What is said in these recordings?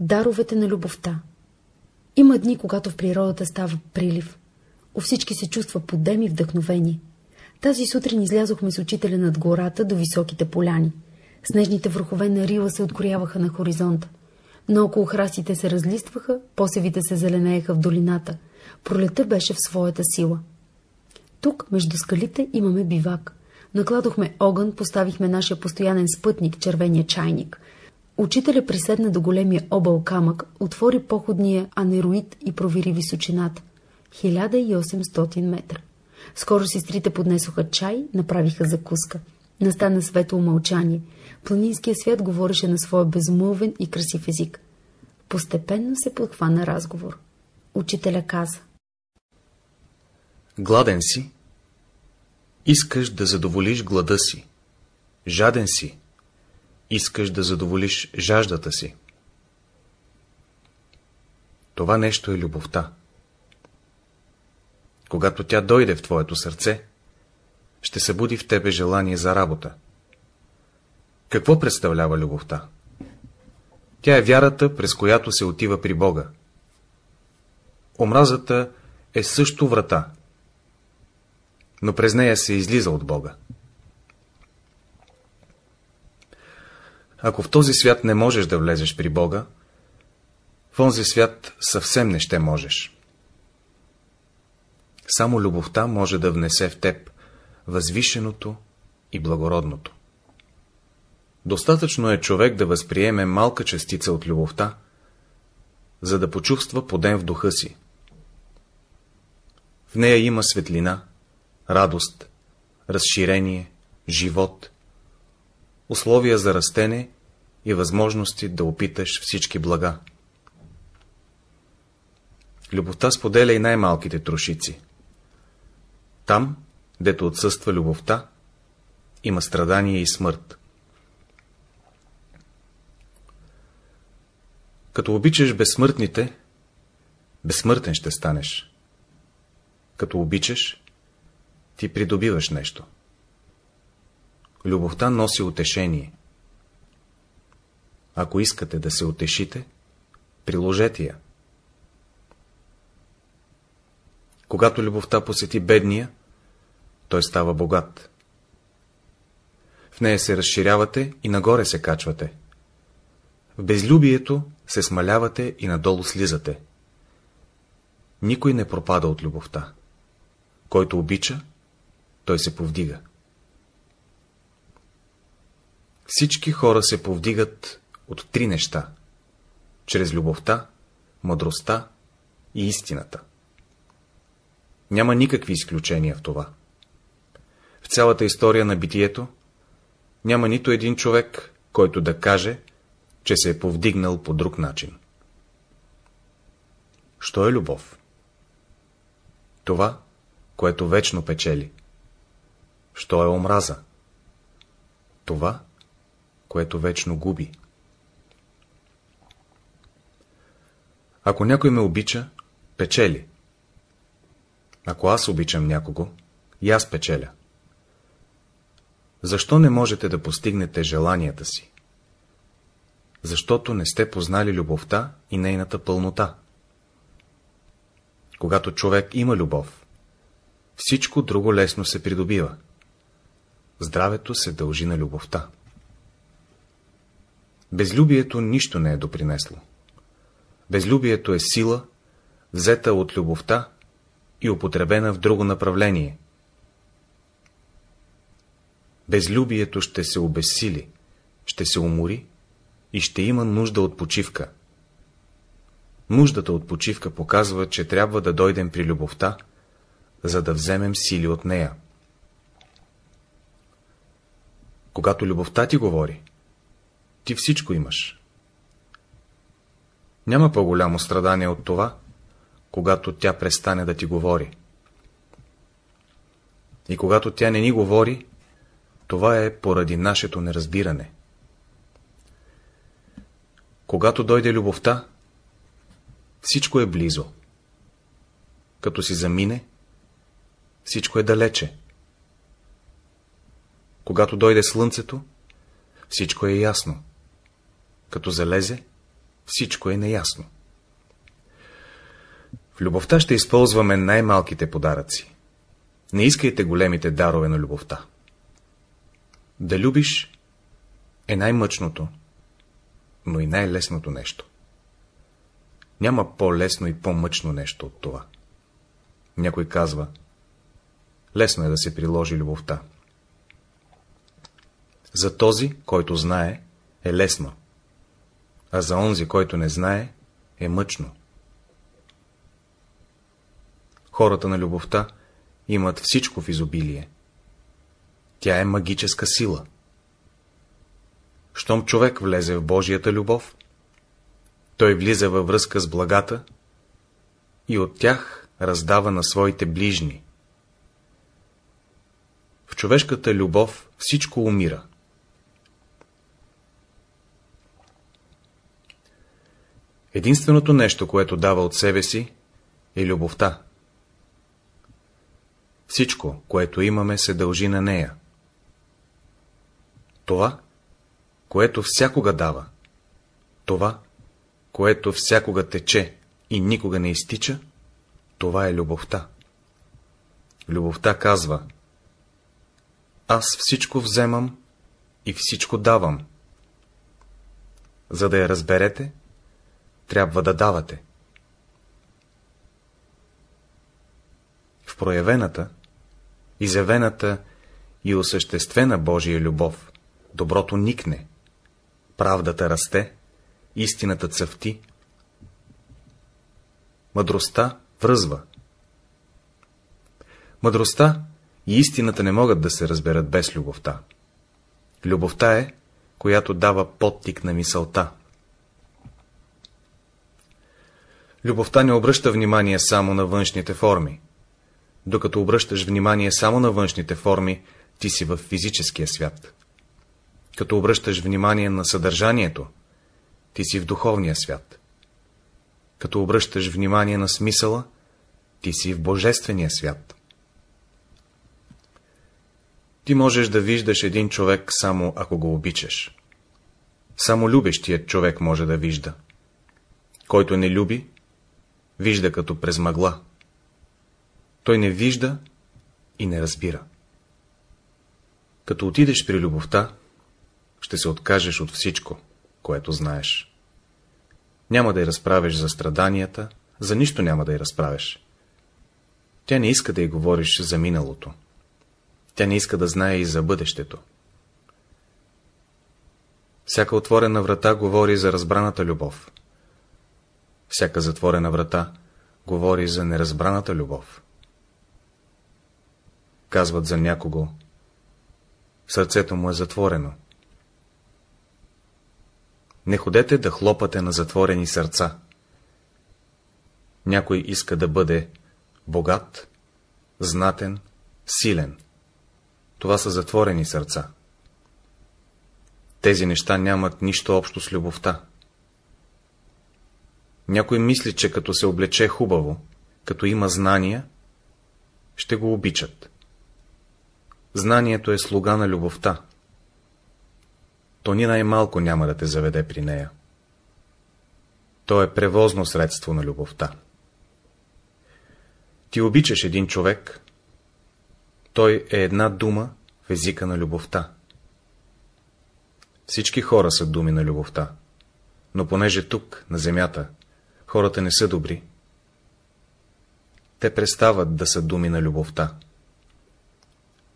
Даровете на любовта Има дни, когато в природата става прилив. У всички се чувства подем и вдъхновение. Тази сутрин излязохме с учителя над гората до високите поляни. Снежните върхове на Рила се откоряваха на хоризонта. Наоколо храстите се разлистваха, посевите се зеленееха в долината. Пролета беше в своята сила. Тук, между скалите, имаме бивак. Накладохме огън, поставихме нашия постоянен спътник, червения чайник. Учителя приседна до големия объл камък, отвори походния анероид и провери височината. 1800 метра. Скоро сестрите поднесоха чай, направиха закуска. Настана светло мълчание. Планинския свят говореше на своя безмълвен и красив език. Постепенно се подхвана разговор. Учителя каза. Гладен си. Искаш да задоволиш глада си. Жаден си. Искаш да задоволиш жаждата си. Това нещо е любовта. Когато тя дойде в твоето сърце, ще събуди в тебе желание за работа. Какво представлява любовта? Тя е вярата, през която се отива при Бога. Омразата е също врата, но през нея се излиза от Бога. Ако в този свят не можеш да влезеш при Бога, в онзи свят съвсем не ще можеш. Само любовта може да внесе в теб възвишеното и благородното. Достатъчно е човек да възприеме малка частица от любовта, за да почувства подем в духа си. В нея има светлина, радост, разширение, живот, условия за растене и възможности да опиташ всички блага. Любовта споделя и най-малките трошици. Там, дето отсъства любовта, има страдание и смърт. Като обичаш безсмъртните, безсмъртен ще станеш. Като обичаш, ти придобиваш нещо. Любовта носи утешение. Ако искате да се утешите, приложете я. Когато любовта посети бедния, той става богат. В нея се разширявате и нагоре се качвате. В безлюбието се смалявате и надолу слизате. Никой не пропада от любовта. Който обича, той се повдига. Всички хора се повдигат от три неща. Чрез любовта, мъдростта и истината. Няма никакви изключения в това. В цялата история на битието няма нито един човек, който да каже, че се е повдигнал по друг начин. Що е любов? Това, което вечно печели. Що е омраза? Това, което вечно губи. Ако някой ме обича, печели. Ако аз обичам някого, и аз печеля. Защо не можете да постигнете желанията си? Защото не сте познали любовта и нейната пълнота. Когато човек има любов, всичко друго лесно се придобива. Здравето се дължи на любовта. Безлюбието нищо не е допринесло. Безлюбието е сила, взета от любовта и употребена в друго направление. Безлюбието ще се обесили, ще се умори и ще има нужда от почивка. Нуждата от почивка показва, че трябва да дойдем при любовта, за да вземем сили от нея. Когато любовта ти говори, ти всичко имаш. Няма по-голямо страдание от това, когато тя престане да ти говори. И когато тя не ни говори, това е поради нашето неразбиране. Когато дойде любовта, всичко е близо. Като си замине, всичко е далече. Когато дойде слънцето, всичко е ясно. Като залезе, всичко е неясно. В любовта ще използваме най-малките подаръци. Не искайте големите дарове на любовта. Да любиш е най-мъчното, но и най-лесното нещо. Няма по-лесно и по-мъчно нещо от това. Някой казва, лесно е да се приложи любовта. За този, който знае, е лесно, а за онзи, който не знае, е мъчно. Хората на любовта имат всичко в изобилие. Тя е магическа сила. Щом човек влезе в Божията любов, той влиза във връзка с благата и от тях раздава на своите ближни. В човешката любов всичко умира. Единственото нещо, което дава от себе си, е любовта. Всичко, което имаме, се дължи на нея. Това, което всякога дава, това, което всякога тече и никога не изтича, това е любовта. Любовта казва Аз всичко вземам и всичко давам. За да я разберете, трябва да давате. В проявената, изявената и осъществена Божия любов, доброто никне, правдата расте, истината цъфти, мъдростта връзва. Мъдростта и истината не могат да се разберат без любовта. Любовта е, която дава подтик на мисълта. Любовта не обръща внимание само на външните форми. Докато обръщаш внимание само на външните форми, ти си в физическия свят. Като обръщаш внимание на съдържанието, ти си в духовния свят. Като обръщаш внимание на смисъла, ти си в божествения свят. Ти можеш да виждаш един човек само ако го обичаш. Само любещият човек може да вижда. Който не люби, вижда като през мъгла. Той не вижда и не разбира. Като отидеш при любовта, ще се откажеш от всичко, което знаеш. Няма да й разправиш за страданията, за нищо няма да й разправиш. Тя не иска да й говориш за миналото. Тя не иска да знае и за бъдещето. Всяка отворена врата говори за разбраната любов. Всяка затворена врата говори за неразбраната любов. Казват за някого. Сърцето му е затворено. Не ходете да хлопате на затворени сърца. Някой иска да бъде богат, знатен, силен. Това са затворени сърца. Тези неща нямат нищо общо с любовта. Някой мисли, че като се облече хубаво, като има знания, ще го обичат. Знанието е слуга на любовта. То ни най-малко няма да те заведе при нея. То е превозно средство на любовта. Ти обичаш един човек, той е една дума в езика на любовта. Всички хора са думи на любовта, но понеже тук, на земята, хората не са добри, те престават да са думи на любовта.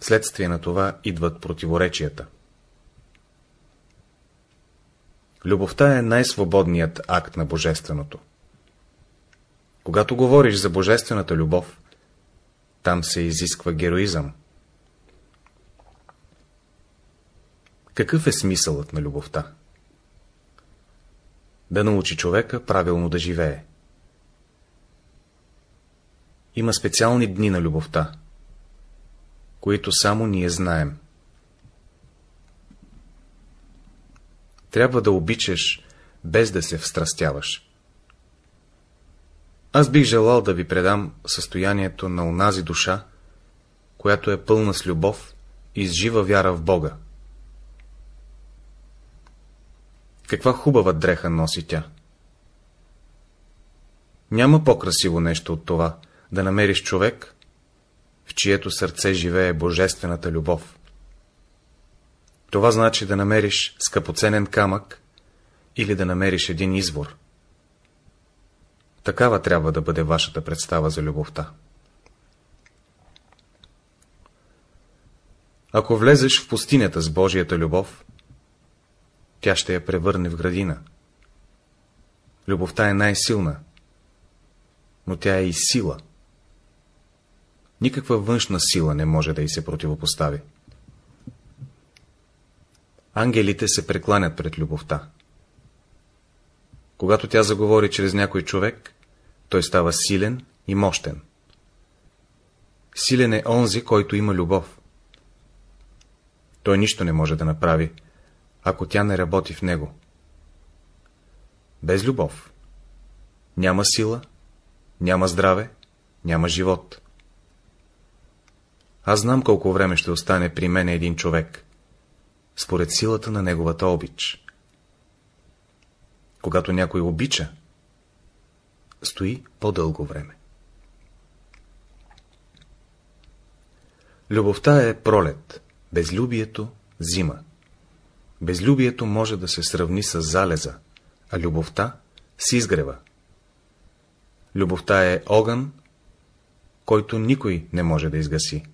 Следствие на това идват противоречията. Любовта е най-свободният акт на Божественото. Когато говориш за Божествената любов, там се изисква героизъм. Какъв е смисълът на любовта? Да научи човека правилно да живее. Има специални дни на любовта, които само ние знаем. Трябва да обичаш, без да се встрастяваш. Аз бих желал да ви предам състоянието на онази душа, която е пълна с любов и с жива вяра в Бога. Каква хубава дреха носи тя! Няма по-красиво нещо от това, да намериш човек, в чието сърце живее божествената любов. Това значи да намериш скъпоценен камък или да намериш един извор. Такава трябва да бъде вашата представа за любовта. Ако влезеш в пустинята с Божията любов, тя ще я превърне в градина. Любовта е най-силна, но тя е и сила. Никаква външна сила не може да й се противопостави. Ангелите се прекланят пред любовта. Когато тя заговори чрез някой човек, той става силен и мощен. Силен е онзи, който има любов. Той нищо не може да направи, ако тя не работи в него. Без любов няма сила, няма здраве, няма живот. Аз знам колко време ще остане при мен един човек, според силата на неговата обич. Когато някой обича, стои по-дълго време. Любовта е пролет, безлюбието – зима. Безлюбието може да се сравни с залеза, а любовта – с изгрева. Любовта е огън, който никой не може да изгаси.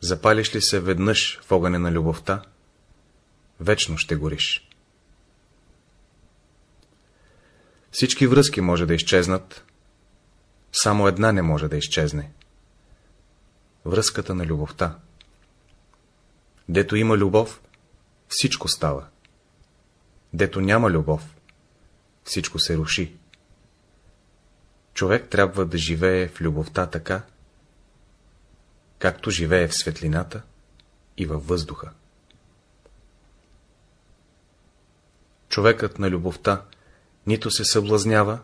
Запалиш ли се веднъж в огъня на любовта, вечно ще гориш. Всички връзки може да изчезнат, само една не може да изчезне. Връзката на любовта. Дето има любов, всичко става. Дето няма любов, всичко се руши. Човек трябва да живее в любовта така, както живее в светлината и във въздуха. Човекът на любовта нито се съблазнява,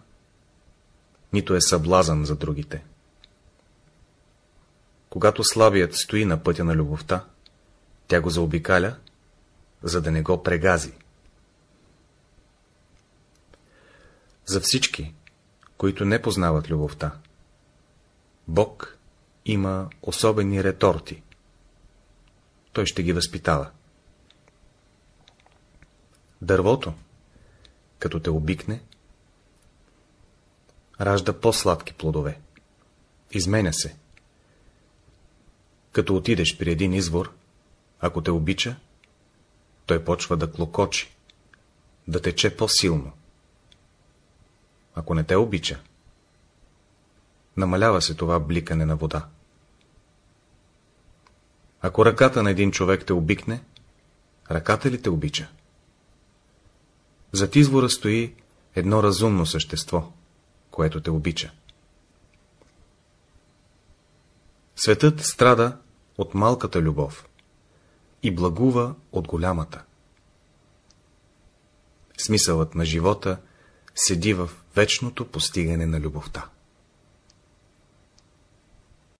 нито е съблазан за другите. Когато слабият стои на пътя на любовта, тя го заобикаля, за да не го прегази. За всички, които не познават любовта, Бог има особени реторти. Той ще ги възпитава. Дървото, като те обикне, ражда по-сладки плодове. Изменя се. Като отидеш при един извор, ако те обича, той почва да клокочи, да тече по-силно. Ако не те обича, намалява се това бликане на вода. Ако ръката на един човек те обикне, ръката ли те обича? Зад извора стои едно разумно същество, което те обича. Светът страда от малката любов и благува от голямата. Смисълът на живота седи в вечното постигане на любовта.